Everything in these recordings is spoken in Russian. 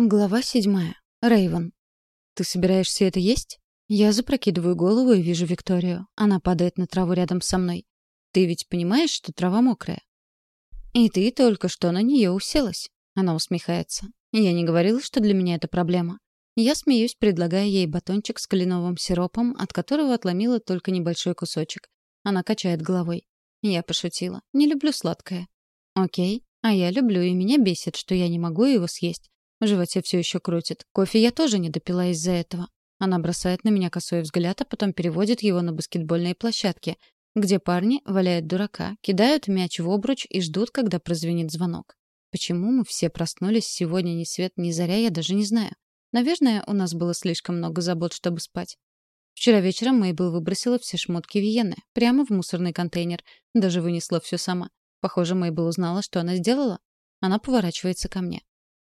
Глава седьмая. Рейвен. «Ты собираешься это есть?» Я запрокидываю голову и вижу Викторию. Она падает на траву рядом со мной. «Ты ведь понимаешь, что трава мокрая?» «И ты только что на нее уселась?» Она усмехается. «Я не говорила, что для меня это проблема». Я смеюсь, предлагая ей батончик с кленовым сиропом, от которого отломила только небольшой кусочек. Она качает головой. Я пошутила. Не люблю сладкое. Окей. А я люблю, и меня бесит, что я не могу его съесть. В животе все еще крутит. Кофе я тоже не допила из-за этого. Она бросает на меня косой взгляд, а потом переводит его на баскетбольные площадки, где парни валяют дурака, кидают мяч в обруч и ждут, когда прозвенит звонок. Почему мы все проснулись сегодня ни свет, ни заря, я даже не знаю. Наверное, у нас было слишком много забот, чтобы спать. Вчера вечером Мейбл выбросила все шмотки Виены прямо в мусорный контейнер. Даже вынесла все сама. Похоже, Мейбл узнала, что она сделала. Она поворачивается ко мне.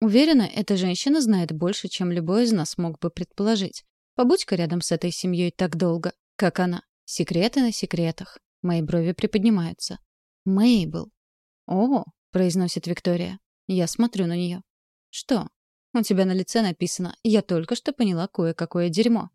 Уверена, эта женщина знает больше, чем любой из нас мог бы предположить. Побудь-ка рядом с этой семьей так долго, как она. Секреты на секретах. Мои брови приподнимаются. Мейбл. «О», — произносит Виктория. Я смотрю на нее. «Что?» «У тебя на лице написано «Я только что поняла кое-какое дерьмо».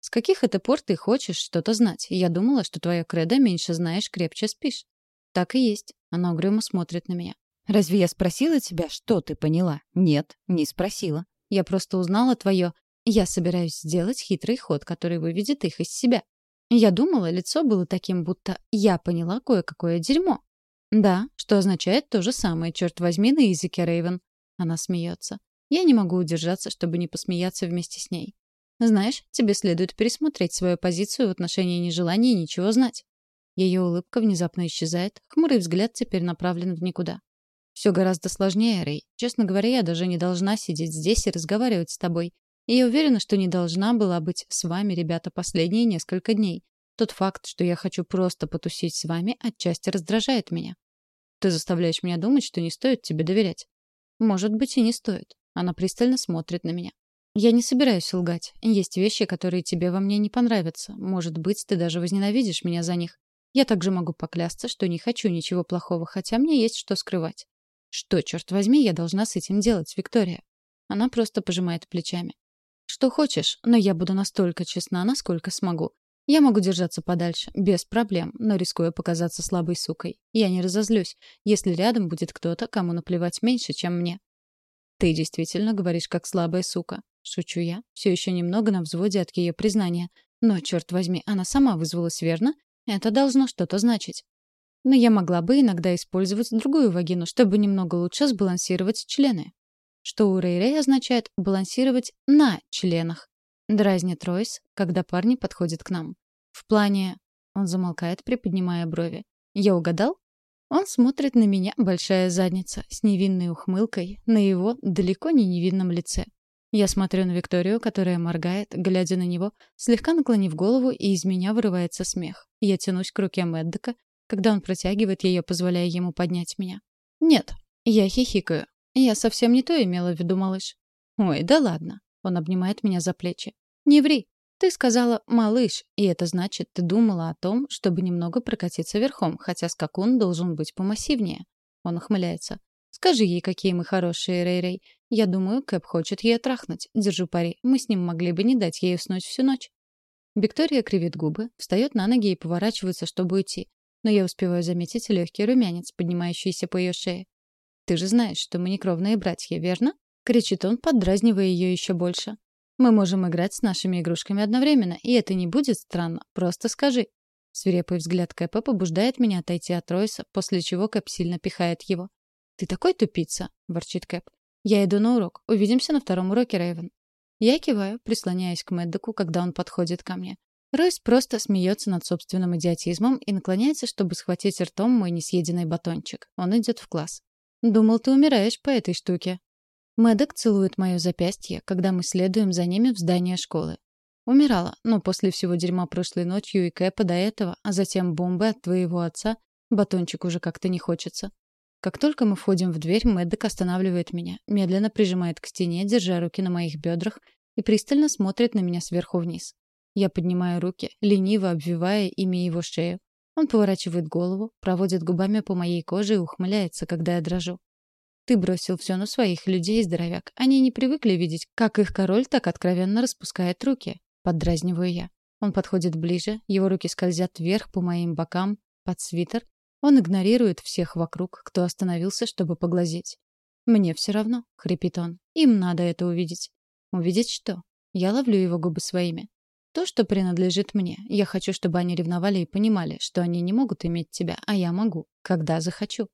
«С каких это пор ты хочешь что-то знать? Я думала, что твоя кредо меньше знаешь, крепче спишь». «Так и есть». Она угрюмо смотрит на меня. Разве я спросила тебя, что ты поняла? Нет, не спросила. Я просто узнала твое. Я собираюсь сделать хитрый ход, который выведет их из себя. Я думала, лицо было таким, будто я поняла кое-какое дерьмо. Да, что означает то же самое, черт возьми, на языке Рейвен. Она смеется. Я не могу удержаться, чтобы не посмеяться вместе с ней. Знаешь, тебе следует пересмотреть свою позицию в отношении нежелания ничего знать. Ее улыбка внезапно исчезает, хмурый взгляд теперь направлен в никуда. Все гораздо сложнее, Рэй. Честно говоря, я даже не должна сидеть здесь и разговаривать с тобой. И я уверена, что не должна была быть с вами, ребята, последние несколько дней. Тот факт, что я хочу просто потусить с вами, отчасти раздражает меня. Ты заставляешь меня думать, что не стоит тебе доверять. Может быть, и не стоит. Она пристально смотрит на меня. Я не собираюсь лгать. Есть вещи, которые тебе во мне не понравятся. Может быть, ты даже возненавидишь меня за них. Я также могу поклясться, что не хочу ничего плохого, хотя мне есть что скрывать. Что, черт возьми, я должна с этим делать, Виктория? Она просто пожимает плечами. Что хочешь, но я буду настолько честна, насколько смогу. Я могу держаться подальше, без проблем, но рискую показаться слабой сукой. Я не разозлюсь, если рядом будет кто-то, кому наплевать меньше, чем мне. Ты действительно говоришь как слабая сука. Шучу я, все еще немного на взводе от ее признания. Но, черт возьми, она сама вызвалась, верно? Это должно что-то значить но я могла бы иногда использовать другую вагину, чтобы немного лучше сбалансировать члены. Что у Рэй-Рэй означает «балансировать на членах». Дразнит Ройс, когда парни подходят к нам. В плане... Он замолкает, приподнимая брови. «Я угадал?» Он смотрит на меня, большая задница, с невинной ухмылкой, на его далеко не невинном лице. Я смотрю на Викторию, которая моргает, глядя на него, слегка наклонив голову, и из меня вырывается смех. Я тянусь к руке Мэддека, когда он протягивает ее, позволяя ему поднять меня. «Нет». Я хихикаю. «Я совсем не то имела в виду, малыш». «Ой, да ладно». Он обнимает меня за плечи. «Не ври. Ты сказала «малыш», и это значит, ты думала о том, чтобы немного прокатиться верхом, хотя скакун должен быть помассивнее». Он ухмыляется. «Скажи ей, какие мы хорошие, Рэй-Рэй. Я думаю, Кэп хочет ее трахнуть. Держу пари. Мы с ним могли бы не дать ей уснуть всю ночь». Виктория кривит губы, встает на ноги и поворачивается, чтобы уйти но я успеваю заметить легкий румянец, поднимающийся по ее шее. «Ты же знаешь, что мы не кровные братья, верно?» — кричит он, поддразнивая ее еще больше. «Мы можем играть с нашими игрушками одновременно, и это не будет странно. Просто скажи». Свирепый взгляд Кэпа побуждает меня отойти от Ройса, после чего Кэп сильно пихает его. «Ты такой тупица!» — ворчит Кэп. «Я иду на урок. Увидимся на втором уроке, Рэйвен». Я киваю, прислоняясь к Мэддоку, когда он подходит ко мне. Ройс просто смеется над собственным идиотизмом и наклоняется, чтобы схватить ртом мой несъеденный батончик. Он идет в класс. «Думал, ты умираешь по этой штуке». Мэддок целует мое запястье, когда мы следуем за ними в здание школы. Умирала, но после всего дерьма прошлой ночью и Кэпа до этого, а затем бомбы от твоего отца, батончик уже как-то не хочется. Как только мы входим в дверь, Мэддок останавливает меня, медленно прижимает к стене, держа руки на моих бедрах, и пристально смотрит на меня сверху вниз. Я поднимаю руки, лениво обвивая ими его шею. Он поворачивает голову, проводит губами по моей коже и ухмыляется, когда я дрожу. Ты бросил все на своих людей, здоровяк. Они не привыкли видеть, как их король так откровенно распускает руки. Поддразниваю я. Он подходит ближе, его руки скользят вверх по моим бокам, под свитер. Он игнорирует всех вокруг, кто остановился, чтобы поглазеть. «Мне все равно», — хрипит он. «Им надо это увидеть». «Увидеть что?» Я ловлю его губы своими. «То, что принадлежит мне. Я хочу, чтобы они ревновали и понимали, что они не могут иметь тебя, а я могу, когда захочу».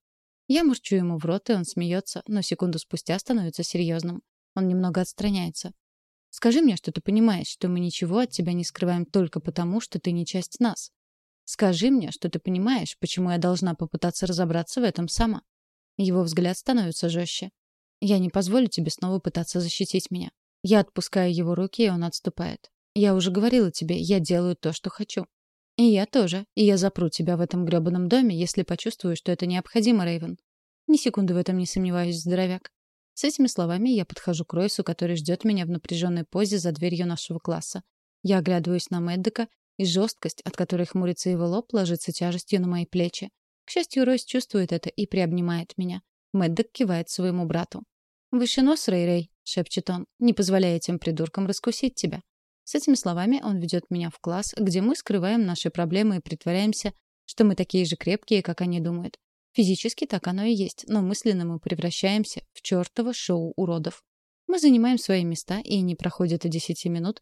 Я мурчу ему в рот, и он смеется, но секунду спустя становится серьезным. Он немного отстраняется. «Скажи мне, что ты понимаешь, что мы ничего от тебя не скрываем только потому, что ты не часть нас. Скажи мне, что ты понимаешь, почему я должна попытаться разобраться в этом сама». Его взгляд становится жестче. «Я не позволю тебе снова пытаться защитить меня». Я отпускаю его руки, и он отступает. «Я уже говорила тебе, я делаю то, что хочу». «И я тоже. И я запру тебя в этом грёбаном доме, если почувствую, что это необходимо, Рейвен». Ни секунды в этом не сомневаюсь, здоровяк. С этими словами я подхожу к Ройсу, который ждет меня в напряженной позе за дверью нашего класса. Я оглядываюсь на Мэддека, и жесткость, от которой хмурится его лоб, ложится тяжестью на мои плечи. К счастью, Ройс чувствует это и приобнимает меня. Мэддок кивает своему брату. «Выше нос, Рэй-Рэй», — шепчет он, — «не позволяя этим придуркам раскусить тебя». С этими словами он ведет меня в класс, где мы скрываем наши проблемы и притворяемся, что мы такие же крепкие, как они думают. Физически так оно и есть, но мысленно мы превращаемся в чертово шоу уродов. Мы занимаем свои места, и не проходит и десяти минут,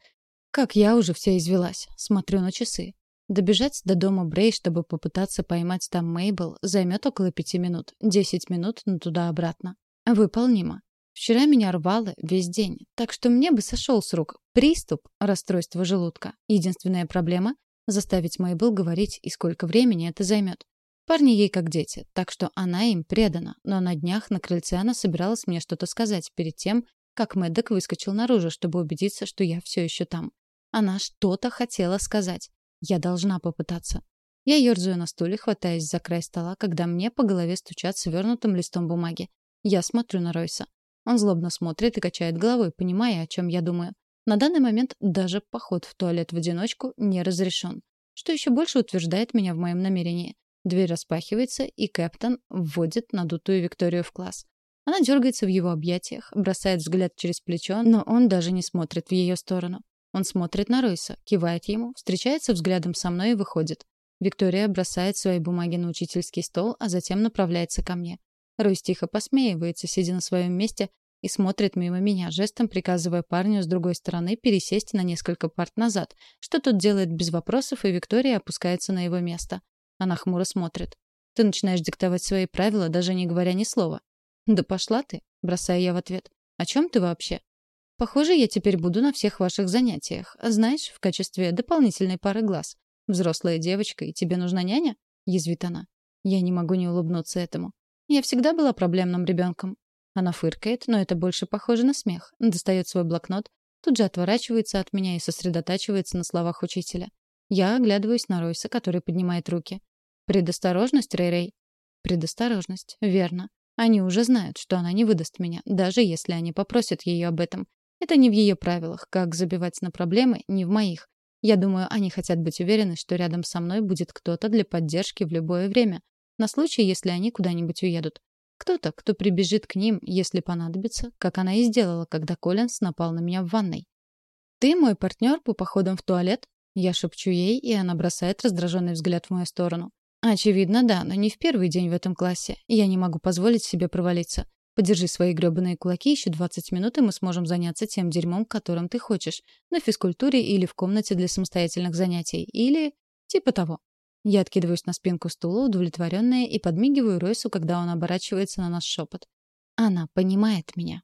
как я уже вся извелась. Смотрю на часы. Добежать до дома Брей, чтобы попытаться поймать там Мейбл, займет около пяти минут. Десять минут, но туда-обратно. Выполнимо. Вчера меня рвало весь день, так что мне бы сошел с рук приступ расстройства желудка. Единственная проблема — заставить Мейбл говорить, и сколько времени это займет. Парни ей как дети, так что она им предана, но на днях на крыльце она собиралась мне что-то сказать перед тем, как Мэддок выскочил наружу, чтобы убедиться, что я все еще там. Она что-то хотела сказать. Я должна попытаться. Я ерзаю на стуле, хватаясь за край стола, когда мне по голове стучат свернутым листом бумаги. Я смотрю на Ройса. Он злобно смотрит и качает головой, понимая, о чем я думаю. На данный момент даже поход в туалет в одиночку не разрешен. Что еще больше утверждает меня в моем намерении. Дверь распахивается, и Кэптон вводит надутую Викторию в класс. Она дергается в его объятиях, бросает взгляд через плечо, но он даже не смотрит в ее сторону. Он смотрит на Ройса, кивает ему, встречается взглядом со мной и выходит. Виктория бросает свои бумаги на учительский стол, а затем направляется ко мне. Ройс тихо посмеивается, сидя на своем месте, и смотрит мимо меня, жестом приказывая парню с другой стороны пересесть на несколько парт назад, что тот делает без вопросов, и Виктория опускается на его место. Она хмуро смотрит. «Ты начинаешь диктовать свои правила, даже не говоря ни слова». «Да пошла ты», — бросаю я в ответ. «О чем ты вообще?» Похоже, я теперь буду на всех ваших занятиях. Знаешь, в качестве дополнительной пары глаз. Взрослая девочка, и тебе нужна няня? Язвит она. Я не могу не улыбнуться этому. Я всегда была проблемным ребенком. Она фыркает, но это больше похоже на смех. Достает свой блокнот, тут же отворачивается от меня и сосредотачивается на словах учителя. Я оглядываюсь на Ройса, который поднимает руки. «Предосторожность, Рэй-Рэй?» «Предосторожность, верно. Они уже знают, что она не выдаст меня, даже если они попросят ее об этом. Это не в ее правилах, как забивать на проблемы, не в моих. Я думаю, они хотят быть уверены, что рядом со мной будет кто-то для поддержки в любое время, на случай, если они куда-нибудь уедут. Кто-то, кто прибежит к ним, если понадобится, как она и сделала, когда Коллинс напал на меня в ванной. «Ты мой партнер по походам в туалет?» Я шепчу ей, и она бросает раздраженный взгляд в мою сторону. «Очевидно, да, но не в первый день в этом классе. Я не могу позволить себе провалиться. Подержи свои грёбаные кулаки еще 20 минут, и мы сможем заняться тем дерьмом, которым ты хочешь. На физкультуре или в комнате для самостоятельных занятий. Или типа того. Я откидываюсь на спинку стула, удовлетворенная, и подмигиваю Ройсу, когда он оборачивается на наш шепот. Она понимает меня.